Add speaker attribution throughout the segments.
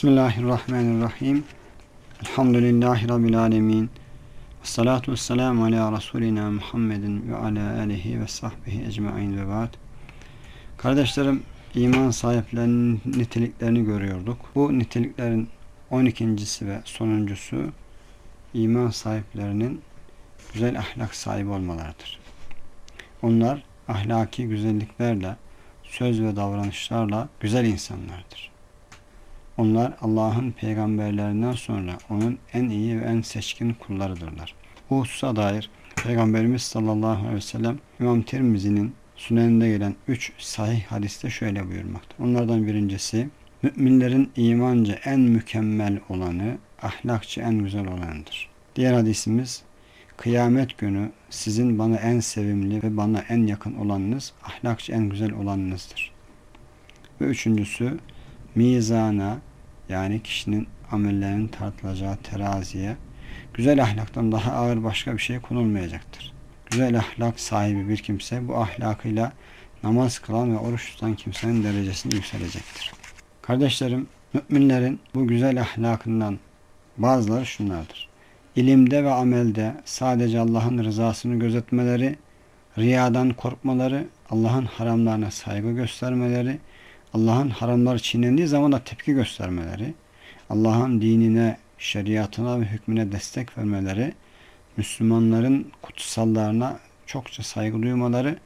Speaker 1: Bismillahirrahmanirrahim. Elhamdülillahi Rabbil alemin. Salatu vesselamu ala Resulina Muhammedin ve ala alihi ve sahbihi ecmain ve ba'd. Kardeşlerim, iman sahiplerinin niteliklerini görüyorduk. Bu niteliklerin 12.si ve sonuncusu iman sahiplerinin güzel ahlak sahibi olmalarıdır. Onlar ahlaki güzelliklerle, söz ve davranışlarla güzel insanlardır. Onlar Allah'ın peygamberlerinden sonra onun en iyi ve en seçkin kullarıdırlar. Bu hususa dair Peygamberimiz sallallahu aleyhi ve sellem İmam Tirmizi'nin süneninde gelen üç sahih hadiste şöyle buyurmakta. Onlardan birincisi müminlerin imanca en mükemmel olanı, ahlakçı en güzel olanıdır. Diğer hadisimiz kıyamet günü sizin bana en sevimli ve bana en yakın olanınız, ahlakçı en güzel olanınızdır. Ve üçüncüsü mizana yani kişinin amellerinin tartılacağı teraziye güzel ahlaktan daha ağır başka bir şey konulmayacaktır. Güzel ahlak sahibi bir kimse bu ahlakıyla namaz kılan ve oruç tutan kimsenin derecesini yükselecektir. Kardeşlerim, müminlerin bu güzel ahlakından bazıları şunlardır. İlimde ve amelde sadece Allah'ın rızasını gözetmeleri, riyadan korkmaları, Allah'ın haramlarına saygı göstermeleri, Allah'ın haramları çiğnendiği zaman da tepki göstermeleri, Allah'ın dinine, şeriatına ve hükmüne destek vermeleri, Müslümanların kutsallarına çokça saygı duymaları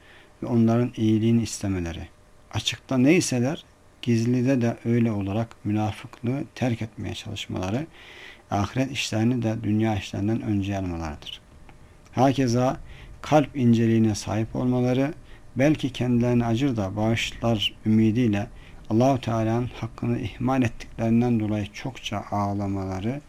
Speaker 1: ve onların iyiliğini istemeleri. Açıkta neyseler gizlide de öyle olarak münafıklığı terk etmeye çalışmaları, ahiret işlerini de dünya işlerinden önce almalarıdır. Hakeza kalp inceliğine sahip olmaları, belki kendilerine acır da bağışlar ümidiyle Allahu Teala'nın hakkını ihmal ettiklerinden dolayı çokça ağlamaları,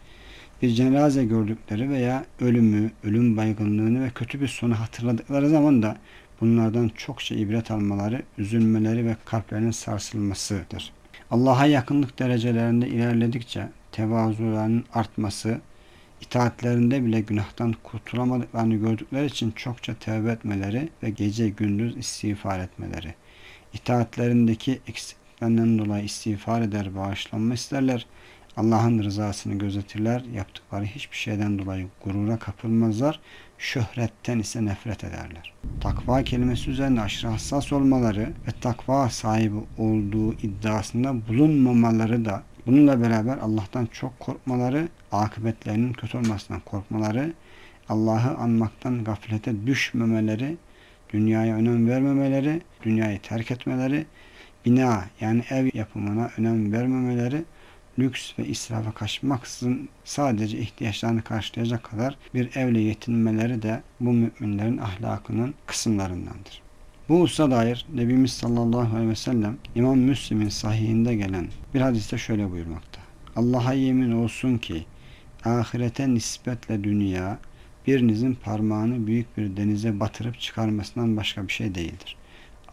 Speaker 1: bir cenaze gördükleri veya ölümü, ölüm baygınlığını ve kötü bir sonu hatırladıkları zaman da bunlardan çokça ibret almaları, üzülmeleri ve kalplerinin sarsılmasıdır. Allah'a yakınlık derecelerinde ilerledikçe tevazularının artması, itaatlerinde bile günahtan kurtulamadıklarını gördükleri için çokça tevbe etmeleri ve gece gündüz istiğfar etmeleri, itaatlerindeki eksikliklerinden dolayı istiğfar eder, bağışlanma isterler, Allah'ın rızasını gözetirler, yaptıkları hiçbir şeyden dolayı gurura kapılmazlar, şöhretten ise nefret ederler. Takva kelimesi üzerinde aşırı hassas olmaları ve takva sahibi olduğu iddiasında bulunmamaları da bununla beraber Allah'tan çok korkmaları, akıbetlerinin kötü olmasından korkmaları, Allah'ı anmaktan gaflete düşmemeleri, dünyaya önem vermemeleri, dünyayı terk etmeleri, bina yani ev yapımına önem vermemeleri, lüks ve israfa kaçmaksızın sadece ihtiyaçlarını karşılayacak kadar bir evle yetinmeleri de bu müminlerin ahlakının kısımlarındandır. Bu hususa dair Nebimiz sallallahu aleyhi ve sellem İmam Müslim'in sahihinde gelen bir hadiste şöyle buyurmakta. Allah'a yemin olsun ki ahirete nispetle dünya birinizin parmağını büyük bir denize batırıp çıkarmasından başka bir şey değildir.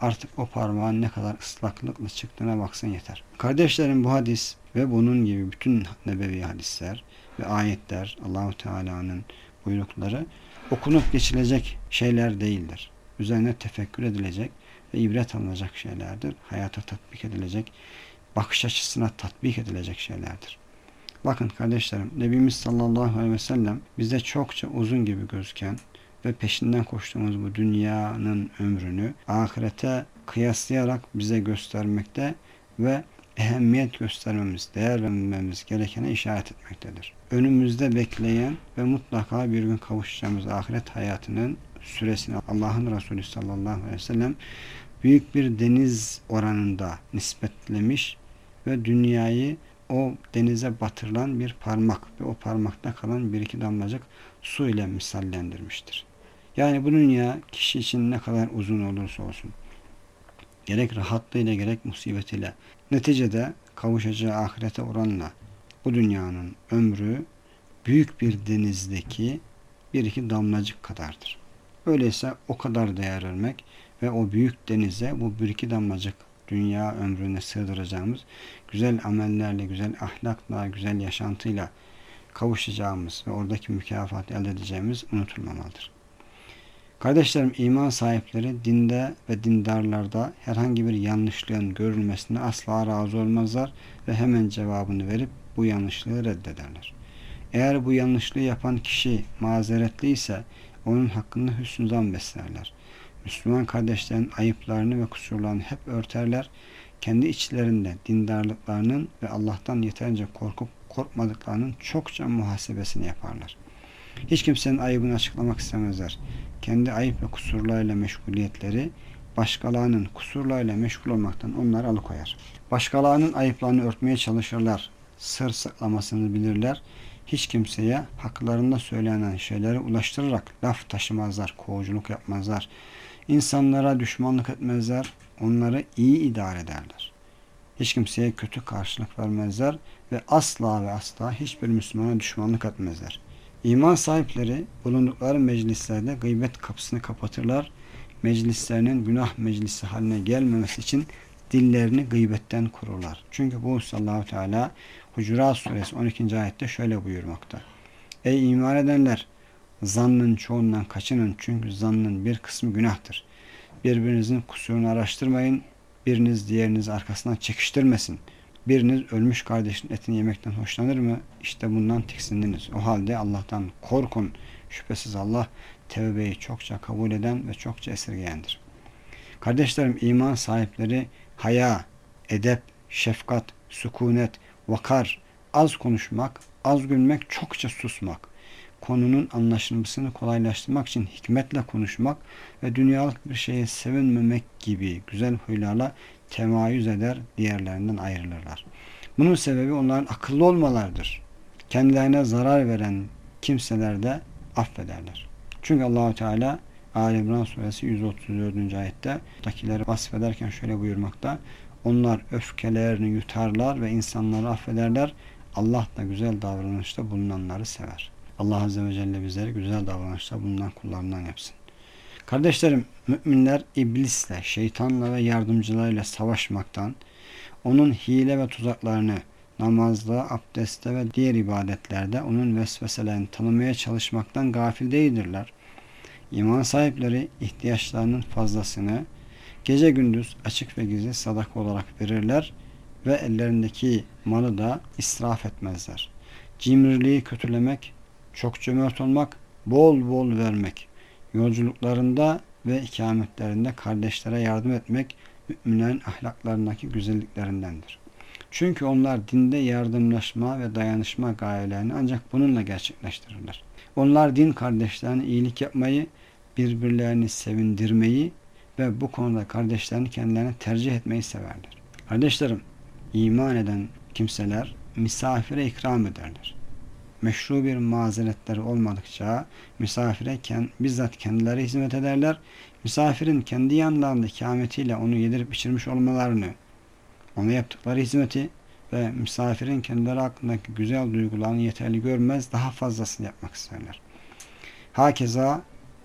Speaker 1: Artık o parmağın ne kadar ıslaklıkla çıktığına baksın yeter. Kardeşlerim bu hadis ve bunun gibi bütün nebevi hadisler ve ayetler Allahu Teala'nın buyrukları okunup geçilecek şeyler değildir. Üzerine tefekkür edilecek ve ibret alınacak şeylerdir. Hayata tatbik edilecek, bakış açısına tatbik edilecek şeylerdir. Bakın kardeşlerim, Nebimiz sallallahu aleyhi ve sellem bize çokça uzun gibi gözüken ve peşinden koştuğumuz bu dünyanın ömrünü ahirete kıyaslayarak bize göstermekte ve ehemmiyet göstermemiz, değer vermemiz gerekene işaret etmektedir. Önümüzde bekleyen ve mutlaka bir gün kavuşacağımız ahiret hayatının süresini Allah'ın Resulü sallallahu aleyhi ve sellem büyük bir deniz oranında nispetlemiş ve dünyayı o denize batırılan bir parmak ve o parmakta kalan bir iki damlacık su ile misallendirmiştir. Yani bu dünya kişi için ne kadar uzun olursa olsun gerek rahatlığıyla gerek musibetiyle neticede kavuşacağı ahirete oranla bu dünyanın ömrü büyük bir denizdeki bir iki damlacık kadardır. Öyleyse o kadar değer vermek ve o büyük denize bu bir iki damlacık dünya ömrüne sığdıracağımız güzel amellerle, güzel ahlakla, güzel yaşantıyla kavuşacağımız ve oradaki mükafatı elde edeceğimiz unutulmamalıdır. Kardeşlerim iman sahipleri dinde ve dindarlarda herhangi bir yanlışlığın görülmesine asla razı olmazlar ve hemen cevabını verip bu yanlışlığı reddederler. Eğer bu yanlışlığı yapan kişi mazeretli ise onun hakkında hüsnü zan beslerler. Müslüman kardeşlerin ayıplarını ve kusurlarını hep örterler. Kendi içlerinde dindarlıklarının ve Allah'tan yeterince korkup korkmadıklarının çokça muhasebesini yaparlar. Hiç kimsenin ayıbını açıklamak istemezler. Kendi ayıp ve kusurlarıyla meşguliyetleri başkalarının kusurlarıyla meşgul olmaktan onları alıkoyar. Başkalarının ayıplarını örtmeye çalışırlar. Sır saklamasını bilirler. Hiç kimseye haklarında söylenen şeyleri ulaştırarak laf taşımazlar, kovuculuk yapmazlar. İnsanlara düşmanlık etmezler, onları iyi idare ederler. Hiç kimseye kötü karşılık vermezler ve asla ve asla hiçbir Müslümana düşmanlık etmezler. İman sahipleri bulundukları meclislerde gıybet kapısını kapatırlar. Meclislerinin günah meclisi haline gelmemesi için dillerini gıybetten kururlar. Çünkü bu sallallahu teala Hucurat suresi 12. ayette şöyle buyurmakta. Ey iman edenler! Zannın çoğundan kaçının çünkü zannın bir kısmı günahtır. Birbirinizin kusurunu araştırmayın. Biriniz diğerinizi arkasından çekiştirmesin. Biriniz ölmüş kardeşin etini yemekten hoşlanır mı? İşte bundan tiksindiniz. O halde Allah'tan korkun. Şüphesiz Allah tevbeyi çokça kabul eden ve çokça esirgeyendir. Kardeşlerim iman sahipleri haya, edep, şefkat, sükunet, vakar, az konuşmak, az gülmek, çokça susmak, konunun anlaşılmasını kolaylaştırmak için hikmetle konuşmak ve dünyalık bir şeye sevinmemek gibi güzel huylarla temayüz eder, diğerlerinden ayrılırlar. Bunun sebebi onların akıllı olmalarıdır. Kendilerine zarar veren kimseler de affederler. Çünkü Allahu Teala Ali İmran suresi 134. ayette takileri vasfederken şöyle buyurmakta. Onlar öfkelerini yutarlar ve insanları affederler. Allah da güzel davranışta bulunanları sever. Allah Azze ve Celle bizleri güzel davranışta bulunan kullarından yapsın. Kardeşlerim, müminler iblisle, şeytanla ve yardımcılarıyla savaşmaktan, onun hile ve tuzaklarını namazda, abdestte ve diğer ibadetlerde onun vesveselerini tanımaya çalışmaktan gafil değildirler. İman sahipleri ihtiyaçlarının fazlasını gece gündüz açık ve gizli sadaka olarak verirler ve ellerindeki malı da israf etmezler. Cimriliği kötülemek, çok cömert olmak, bol bol vermek, yolculuklarında ve ikametlerinde kardeşlere yardım etmek müminlerin ahlaklarındaki güzelliklerindendir. Çünkü onlar dinde yardımlaşma ve dayanışma gayelerini ancak bununla gerçekleştirirler. Onlar din kardeşlerine iyilik yapmayı, birbirlerini sevindirmeyi ve bu konuda kardeşlerini kendilerine tercih etmeyi severler. Kardeşlerim, iman eden kimseler misafire ikram ederler. Meşru bir mazeretleri olmadıkça misafire kend, bizzat kendileri hizmet ederler. Misafirin kendi yanlarında ikametiyle onu yedirip içirmiş olmalarını, ona yaptıkları hizmeti ve misafirin kendileri hakkındaki güzel duygularını yeterli görmez, daha fazlasını yapmak isterler. Hakeza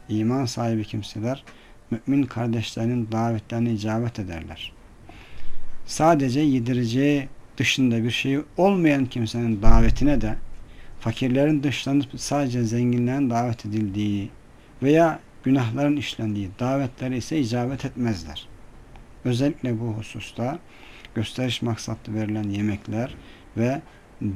Speaker 1: iman sahibi kimseler mümin kardeşlerinin davetlerine icabet ederler. Sadece yedireceği dışında bir şey olmayan kimsenin davetine de fakirlerin dışlanıp sadece zenginlerin davet edildiği veya günahların işlendiği davetlere ise icabet etmezler. Özellikle bu hususta gösteriş maksatlı verilen yemekler ve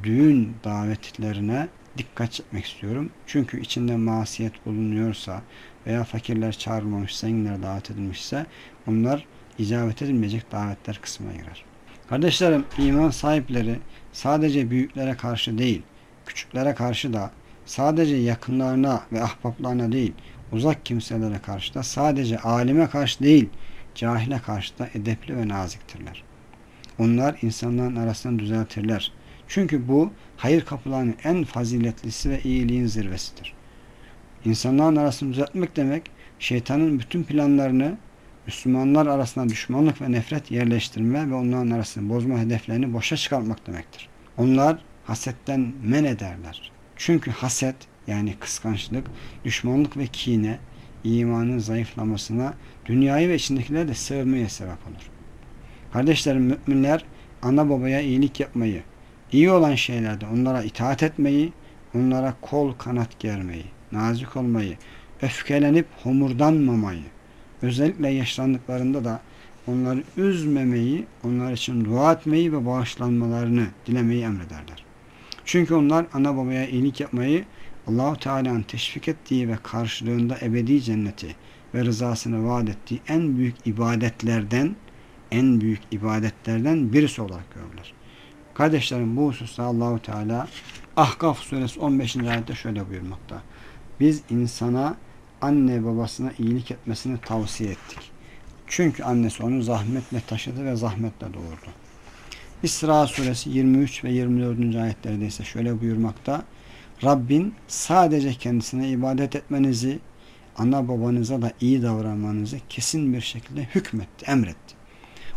Speaker 1: düğün davetlerine dikkat çekmek istiyorum. Çünkü içinde masiyet bulunuyorsa veya fakirler çağrılmamış, zenginler davet edilmişse onlar icabet edilmeyecek davetler kısmına girer. Kardeşlerim iman sahipleri sadece büyüklere karşı değil, küçüklere karşı da sadece yakınlarına ve ahbaplarına değil, uzak kimselere karşı da sadece alime karşı değil, cahile karşı da edepli ve naziktirler. Onlar insanların arasını düzeltirler. Çünkü bu hayır kapılarının en faziletlisi ve iyiliğin zirvesidir. İnsanların arasını düzeltmek demek şeytanın bütün planlarını Müslümanlar arasında düşmanlık ve nefret yerleştirme ve onların arasını bozma hedeflerini boşa çıkartmak demektir. Onlar hasetten men ederler. Çünkü haset yani kıskançlık, düşmanlık ve kine imanın zayıflamasına, dünyayı ve içindekileri de sevmeye sebep olur. Kardeşlerim müminler ana babaya iyilik yapmayı, iyi olan şeylerde onlara itaat etmeyi, onlara kol kanat germeyi, nazik olmayı, öfkelenip homurdanmamayı, özellikle yaşlandıklarında da onları üzmemeyi, onlar için dua etmeyi ve bağışlanmalarını dilemeyi emrederler. Çünkü onlar ana babaya iyilik yapmayı Allahu Teala'nın teşvik ettiği ve karşılığında ebedi cenneti ve rızasını vaat ettiği en büyük ibadetlerden en büyük ibadetlerden birisi olarak görürler. Kardeşlerim bu hususta Allahu Teala Ahkaf suresi 15. ayette şöyle buyurmakta. Biz insana anne babasına iyilik etmesini tavsiye ettik. Çünkü annesi onu zahmetle taşıdı ve zahmetle doğurdu. İsra suresi 23 ve 24. ayetlerde ise şöyle buyurmakta. Rabbin sadece kendisine ibadet etmenizi, ana babanıza da iyi davranmanızı kesin bir şekilde hükmetti, emretti.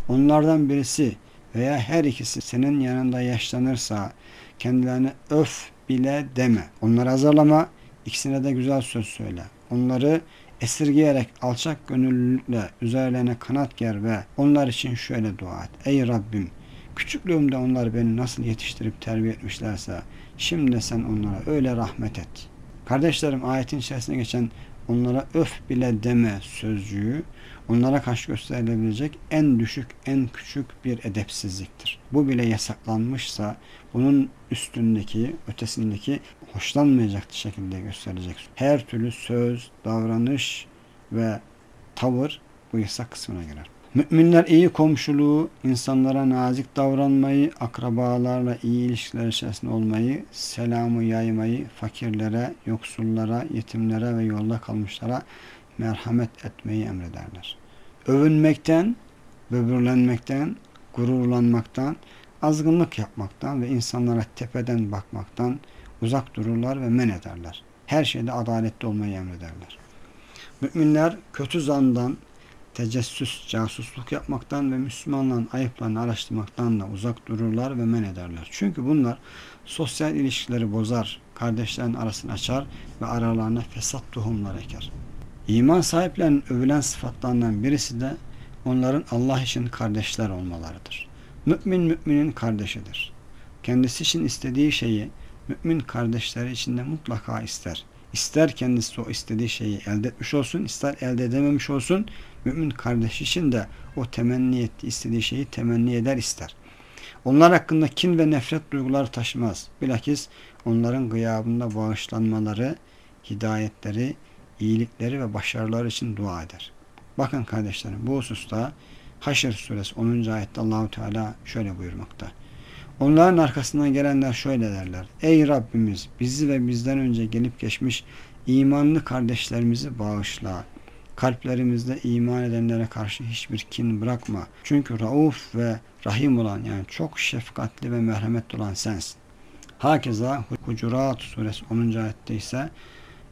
Speaker 1: Onlardan birisi veya her ikisi senin yanında yaşlanırsa kendilerine öf bile deme. Onları azarlama, ikisine de güzel söz söyle. Onları esirgeyerek alçak gönüllülükle üzerlerine kanat ger ve onlar için şöyle dua et. Ey Rabbim küçüklüğümde onlar beni nasıl yetiştirip terbiye etmişlerse şimdi sen onlara öyle rahmet et. Kardeşlerim ayetin içerisinde geçen onlara öf bile deme sözcüğü onlara karşı gösterilebilecek en düşük, en küçük bir edepsizliktir. Bu bile yasaklanmışsa bunun üstündeki, ötesindeki hoşlanmayacak şekilde gösterilecek. Her türlü söz, davranış ve tavır bu yasak kısmına girer. Müminler iyi komşuluğu, insanlara nazik davranmayı, akrabalarla iyi ilişkiler içerisinde olmayı, selamı yaymayı, fakirlere, yoksullara, yetimlere ve yolda kalmışlara merhamet etmeyi emrederler. Övünmekten, böbürlenmekten, gururlanmaktan, azgınlık yapmaktan ve insanlara tepeden bakmaktan uzak dururlar ve men ederler. Her şeyde adaletli olmayı emrederler. Müminler kötü zandan, tecessüs, casusluk yapmaktan ve Müslümanların ayıplarını araştırmaktan da uzak dururlar ve men ederler. Çünkü bunlar sosyal ilişkileri bozar, kardeşlerin arasını açar ve aralarına fesat tohumlar eker. İman sahiplerinin övülen sıfatlarından birisi de onların Allah için kardeşler olmalarıdır. Mümin müminin kardeşidir. Kendisi için istediği şeyi mümin kardeşleri için de mutlaka ister. İster kendisi o istediği şeyi elde etmiş olsun, ister elde edememiş olsun, mümin kardeş için de o temenni ettiği, istediği şeyi temenni eder ister. Onlar hakkında kin ve nefret duyguları taşımaz. Bilakis onların gıyabında bağışlanmaları, hidayetleri, iyilikleri ve başarıları için dua eder. Bakın kardeşlerim bu hususta Haşr suresi 10. ayette Allahu Teala şöyle buyurmakta. Onların arkasından gelenler şöyle derler. Ey Rabbimiz bizi ve bizden önce gelip geçmiş imanlı kardeşlerimizi bağışla. Kalplerimizde iman edenlere karşı hiçbir kin bırakma. Çünkü rauf ve rahim olan yani çok şefkatli ve merhametli olan sensin. Hakeza Hucurat suresi 10. ayette ise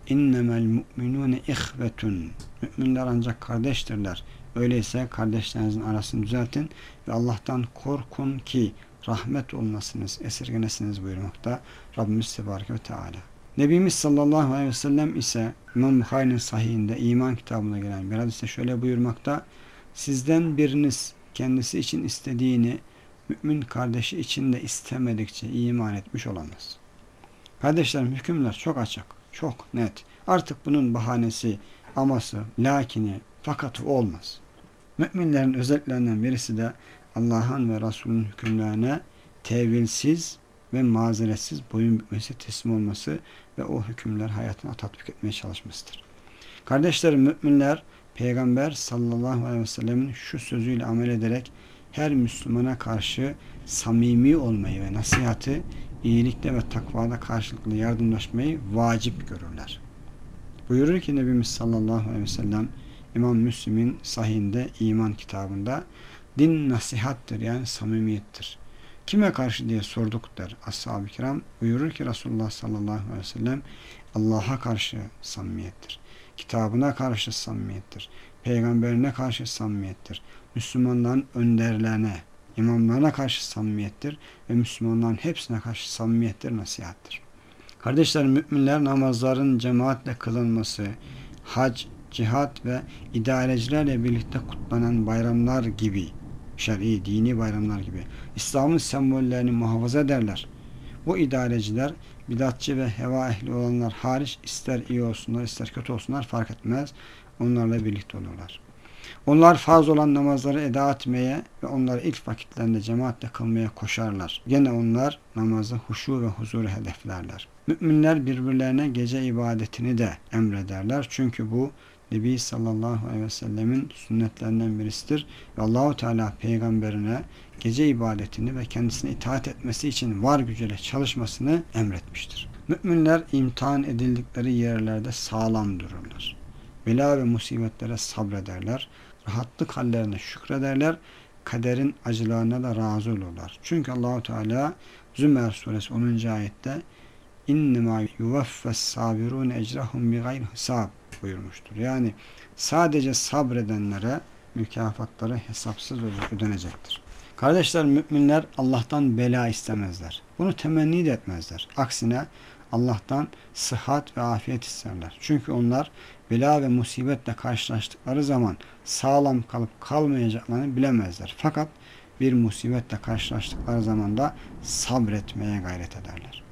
Speaker 1: innemel mu'minune ihvetun müminler ancak kardeştirler. Öyleyse kardeşlerinizin arasını düzeltin ve Allah'tan korkun ki rahmet olmasınız, esirgenesiniz buyurmakta Rabbimiz Tebarek ve Teala. Nebimiz sallallahu aleyhi ve sellem ise İmam Bukhari'nin sahihinde iman kitabına gelen bir hadiste şöyle buyurmakta sizden biriniz kendisi için istediğini mümin kardeşi için de istemedikçe iman etmiş olamaz. Kardeşlerim hükümler çok açık, çok net. Artık bunun bahanesi, aması, lakini, fakat olmaz. Müminlerin özelliklerinden birisi de Allah'ın ve Resulünün hükümlerine tevilsiz ve mazeretsiz boyun bükmesi, teslim olması ve o hükümler hayatına tatbik etmeye çalışmasıdır. Kardeşlerim müminler Peygamber sallallahu aleyhi ve sellemin şu sözüyle amel ederek her Müslümana karşı samimi olmayı ve nasihatı iyilikte ve takvada karşılıklı yardımlaşmayı vacip görürler. Buyurur ki Nebimiz sallallahu aleyhi ve sellem İmam Müslim'in sahihinde iman kitabında din nasihattir yani samimiyettir. Kime karşı diye sorduk der ashab-ı kiram. Buyurur ki Resulullah sallallahu aleyhi ve sellem Allah'a karşı samimiyettir. Kitabına karşı samimiyettir. Peygamberine karşı samimiyettir. Müslümanların önderlerine, imamlarına karşı samimiyettir ve Müslümanların hepsine karşı samimiyettir, nasihattir. Kardeşler müminler namazların cemaatle kılınması, hac, cihat ve idarecilerle birlikte kutlanan bayramlar gibi, şer'i, dini bayramlar gibi İslam'ın sembollerini muhafaza ederler. Bu idareciler bidatçı ve heva ehli olanlar hariç ister iyi olsunlar ister kötü olsunlar fark etmez. Onlarla birlikte olurlar. Onlar farz olan namazları eda etmeye ve onları ilk vakitlerinde cemaatle kılmaya koşarlar. Gene onlar namazı huşu ve huzuru hedeflerler. Müminler birbirlerine gece ibadetini de emrederler. Çünkü bu Nebi sallallahu aleyhi ve sellemin sünnetlerinden birisidir. Ve Allahu Teala peygamberine gece ibadetini ve kendisine itaat etmesi için var gücüyle çalışmasını emretmiştir. Müminler imtihan edildikleri yerlerde sağlam dururlar. Bela ve musibetlere sabrederler. Rahatlık hallerine şükrederler. Kaderin acılarına da razı olurlar. Çünkü Allahu Teala Zümer suresi 10. ayette innema yuvaffes sabirun ecrahum bi hesab buyurmuştur. Yani sadece sabredenlere mükafatları hesapsız ödenecektir. Kardeşler müminler Allah'tan bela istemezler. Bunu temenni de etmezler. Aksine Allah'tan sıhhat ve afiyet isterler. Çünkü onlar bela ve musibetle karşılaştıkları zaman sağlam kalıp kalmayacaklarını bilemezler. Fakat bir musibetle karşılaştıkları zaman da sabretmeye gayret ederler.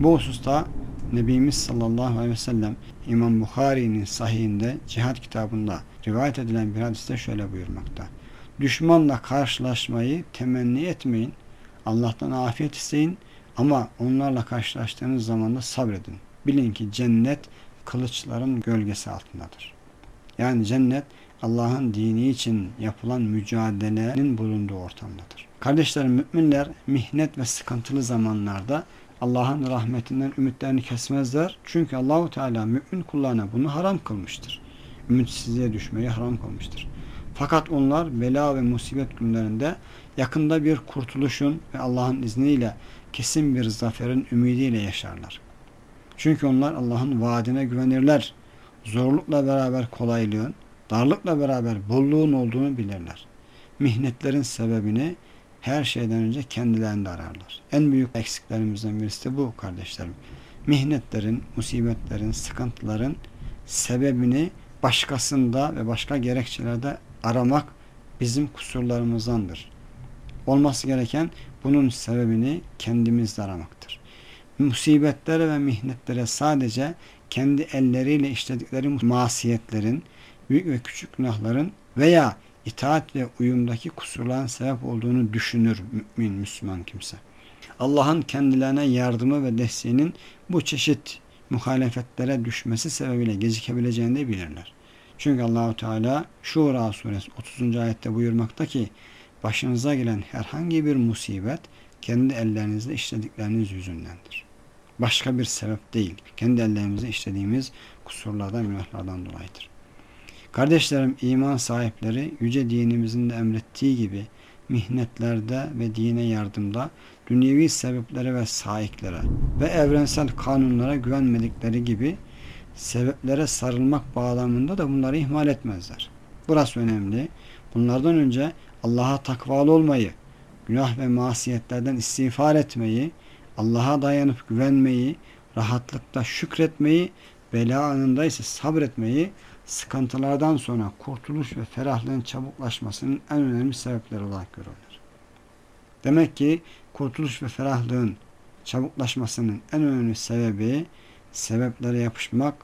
Speaker 1: Bu hususta Nebimiz sallallahu aleyhi ve sellem İmam Bukhari'nin sahihinde cihat kitabında rivayet edilen bir hadiste şöyle buyurmakta. Düşmanla karşılaşmayı temenni etmeyin. Allah'tan afiyet isteyin ama onlarla karşılaştığınız zaman da sabredin. Bilin ki cennet kılıçların gölgesi altındadır. Yani cennet Allah'ın dini için yapılan mücadelenin bulunduğu ortamdadır. Kardeşlerim müminler mihnet ve sıkıntılı zamanlarda Allah'ın rahmetinden ümitlerini kesmezler. Çünkü Allahu Teala mümin kullarına bunu haram kılmıştır. Ümitsizliğe düşmeyi haram kılmıştır. Fakat onlar bela ve musibet günlerinde yakında bir kurtuluşun ve Allah'ın izniyle kesin bir zaferin ümidiyle yaşarlar. Çünkü onlar Allah'ın vaadine güvenirler. Zorlukla beraber kolaylığın, darlıkla beraber bolluğun olduğunu bilirler. Mihnetlerin sebebini her şeyden önce kendilerinde ararlar. En büyük eksiklerimizden birisi de bu kardeşlerim. Mihnetlerin, musibetlerin, sıkıntıların sebebini başkasında ve başka gerekçelerde aramak bizim kusurlarımızdandır. Olması gereken bunun sebebini kendimizde aramaktır. Musibetlere ve mihnetlere sadece kendi elleriyle işledikleri masiyetlerin, büyük ve küçük günahların veya itaat ve uyumdaki kusurların sebep olduğunu düşünür mümin, Müslüman kimse. Allah'ın kendilerine yardımı ve desteğinin bu çeşit muhalefetlere düşmesi sebebiyle gecikebileceğini de bilirler. Çünkü Allahu Teala Şura suresi 30. ayette buyurmakta ki başınıza gelen herhangi bir musibet kendi ellerinizle işledikleriniz yüzündendir. Başka bir sebep değil. Kendi ellerimizle işlediğimiz kusurlardan, günahlardan dolayıdır. Kardeşlerim iman sahipleri yüce dinimizin de emrettiği gibi mihnetlerde ve dine yardımda dünyevi sebeplere ve sahiklere ve evrensel kanunlara güvenmedikleri gibi sebeplere sarılmak bağlamında da bunları ihmal etmezler. Burası önemli. Bunlardan önce Allah'a takvalı olmayı, günah ve masiyetlerden istiğfar etmeyi, Allah'a dayanıp güvenmeyi, rahatlıkta şükretmeyi, bela anında ise sabretmeyi sıkıntılardan sonra kurtuluş ve ferahlığın çabuklaşmasının en önemli sebepleri olarak görülür. Demek ki kurtuluş ve ferahlığın çabuklaşmasının en önemli sebebi sebeplere yapışmak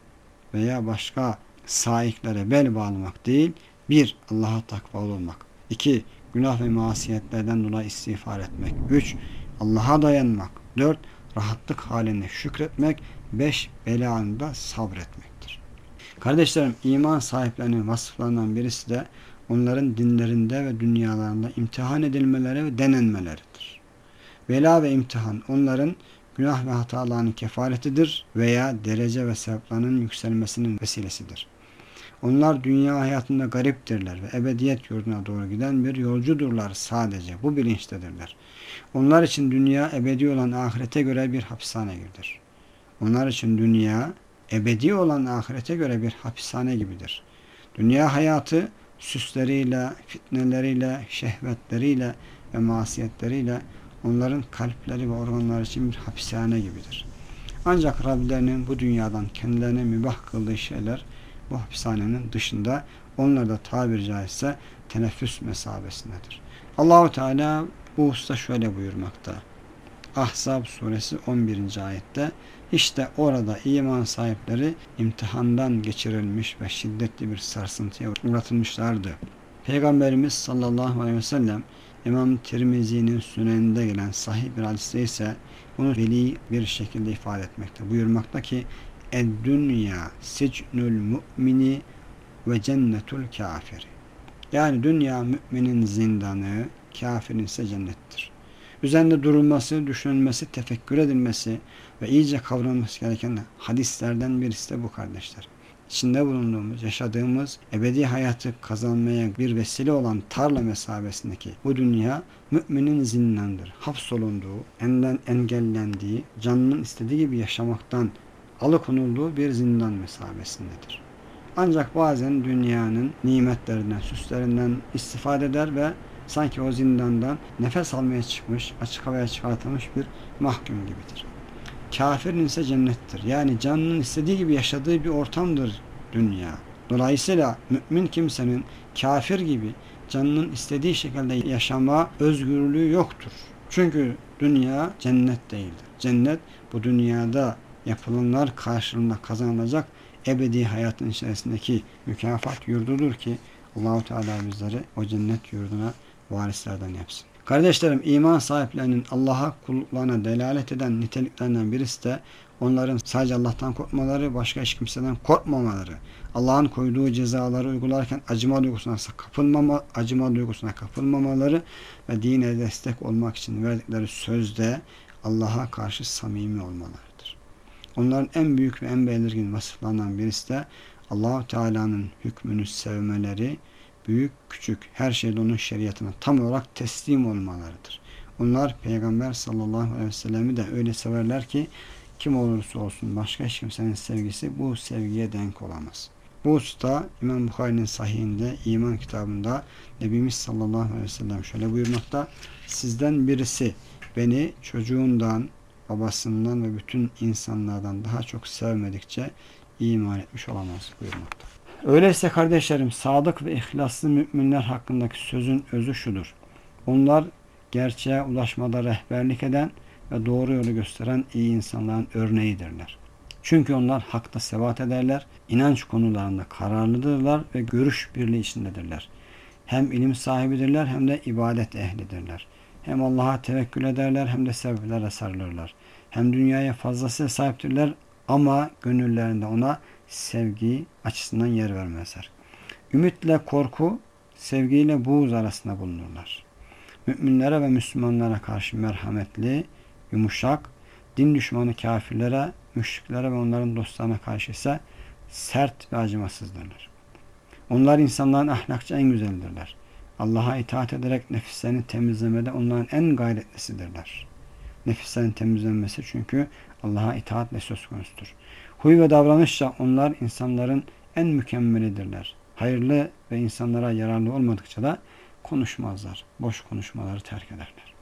Speaker 1: veya başka sahiklere bel bağlamak değil, bir, Allah'a takvalı olmak. iki günah ve masiyetlerden dolayı istiğfar etmek. Üç, Allah'a dayanmak. Dört, rahatlık halinde şükretmek. Beş, bela anında sabretmektir. Kardeşlerim, iman sahiplerinin vasıflarından birisi de onların dinlerinde ve dünyalarında imtihan edilmeleri ve denenmeleridir. Bela ve imtihan onların günah ve hatalarının kefaretidir veya derece ve sevaplarının yükselmesinin vesilesidir. Onlar dünya hayatında gariptirler ve ebediyet yurduna doğru giden bir yolcudurlar sadece. Bu bilinçtedirler. Onlar için dünya ebedi olan ahirete göre bir hapishane gibidir. Onlar için dünya ebedi olan ahirete göre bir hapishane gibidir. Dünya hayatı süsleriyle, fitneleriyle, şehvetleriyle ve masiyetleriyle onların kalpleri ve organları için bir hapishane gibidir. Ancak Rablerinin bu dünyadan kendilerine mübah kıldığı şeyler bu hapishanenin dışında onlar da tabiri caizse teneffüs mesabesindedir. Allahu Teala bu usta şöyle buyurmakta. Ahzab suresi 11. ayette işte orada iman sahipleri imtihandan geçirilmiş ve şiddetli bir sarsıntıya uğratılmışlardı. Peygamberimiz sallallahu aleyhi ve sellem İmam Tirmizi'nin süneninde gelen sahih bir hadiste ise bunu veli bir şekilde ifade etmekte. Buyurmakta ki Ed-dünya sicnul mu'mini ve cennetul kafiri. Yani dünya müminin zindanı, kafirin ise cennettir. Üzerinde durulması, düşünülmesi, tefekkür edilmesi ve iyice kavranması gereken hadislerden birisi de bu kardeşler. İçinde bulunduğumuz, yaşadığımız, ebedi hayatı kazanmaya bir vesile olan tarla mesabesindeki bu dünya müminin zindandır. Hapsolunduğu, enden engellendiği, canının istediği gibi yaşamaktan alıkonulduğu bir zindan mesabesindedir. Ancak bazen dünyanın nimetlerinden, süslerinden istifade eder ve sanki o zindandan nefes almaya çıkmış, açık havaya çıkartılmış bir mahkum gibidir. Kafirin ise cennettir. Yani canının istediği gibi yaşadığı bir ortamdır dünya. Dolayısıyla mümin kimsenin kafir gibi canının istediği şekilde yaşama özgürlüğü yoktur. Çünkü dünya cennet değildir. Cennet bu dünyada yapılanlar karşılığında kazanılacak ebedi hayatın içerisindeki mükafat yurdudur ki Allahu Teala bizleri o cennet yurduna varislerden yapsın. Kardeşlerim iman sahiplerinin Allah'a kulluklarına delalet eden niteliklerinden birisi de onların sadece Allah'tan korkmaları, başka hiç kimseden korkmamaları, Allah'ın koyduğu cezaları uygularken acıma duygusuna kapılmama, acıma duygusuna kapılmamaları ve dine destek olmak için verdikleri sözde Allah'a karşı samimi olmalarıdır. Onların en büyük ve en belirgin vasıflarından birisi de Allahu Teala'nın hükmünü sevmeleri, büyük küçük her şeyde onun şeriatına tam olarak teslim olmalarıdır. Onlar Peygamber sallallahu aleyhi ve sellemi de öyle severler ki kim olursa olsun başka hiç kimsenin sevgisi bu sevgiye denk olamaz. Bu usta İmam Bukhari'nin sahihinde iman kitabında Nebimiz sallallahu aleyhi ve sellem şöyle buyurmakta. Sizden birisi beni çocuğundan, babasından ve bütün insanlardan daha çok sevmedikçe iman etmiş olamaz buyurmakta. Öyleyse kardeşlerim sadık ve ihlaslı müminler hakkındaki sözün özü şudur. Onlar gerçeğe ulaşmada rehberlik eden ve doğru yolu gösteren iyi insanların örneğidirler. Çünkü onlar hakta sebat ederler, inanç konularında kararlıdırlar ve görüş birliği içindedirler. Hem ilim sahibidirler hem de ibadet ehlidirler. Hem Allah'a tevekkül ederler hem de sebeplere sarılırlar. Hem dünyaya fazlasıyla sahiptirler ama gönüllerinde ona sevgi açısından yer vermezler. Ümitle korku, sevgiyle buğz arasında bulunurlar. Müminlere ve Müslümanlara karşı merhametli, yumuşak, din düşmanı kafirlere, müşriklere ve onların dostlarına karşı ise sert ve acımasızdırlar. Onlar insanların ahlakça en güzeldirler. Allah'a itaat ederek nefislerini temizlemede onların en gayretlisidirler. Nefislerin temizlenmesi çünkü Allah'a itaatle söz konusudur. Huy ve davranışça onlar insanların en mükemmelidirler. Hayırlı ve insanlara yararlı olmadıkça da konuşmazlar. Boş konuşmaları terk ederler.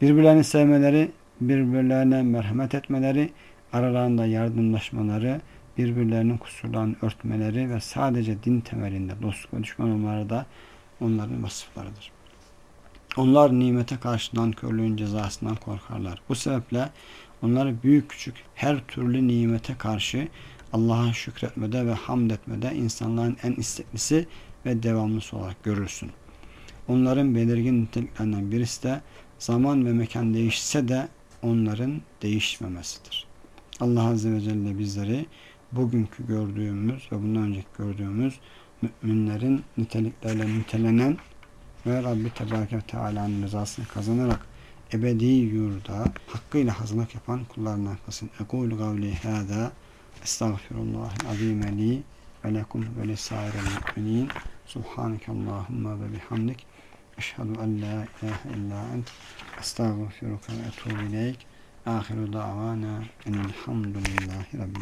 Speaker 1: Birbirlerini sevmeleri, birbirlerine merhamet etmeleri, aralarında yardımlaşmaları, birbirlerinin kusurlarını örtmeleri ve sadece din temelinde dostluk ve düşman olmaları da onların vasıflarıdır. Onlar nimete karşı nankörlüğün cezasından korkarlar. Bu sebeple onları büyük küçük her türlü nimete karşı Allah'a şükretmede ve hamd etmede insanların en isteklisi ve devamlısı olarak görürsün. Onların belirgin niteliklerinden birisi de zaman ve mekan değişse de onların değişmemesidir. Allah Azze ve Celle bizleri bugünkü gördüğümüz ve bundan önceki gördüğümüz müminlerin nitelikleriyle nitelenen ve Rabbi Tebareke ve Teala'nın rızasını kazanarak ebedi yurda hakkıyla hazırlık yapan kullarına kılsın. Ekulu gavli hâdâ estağfirullahil azîme li ve lekum ve lisairil mu'minin subhaneke ve bihamdik eşhedü en la ilahe illa ent estağfiruke ve etûbü ileyk ahiru da'vana enilhamdülillahi rabbil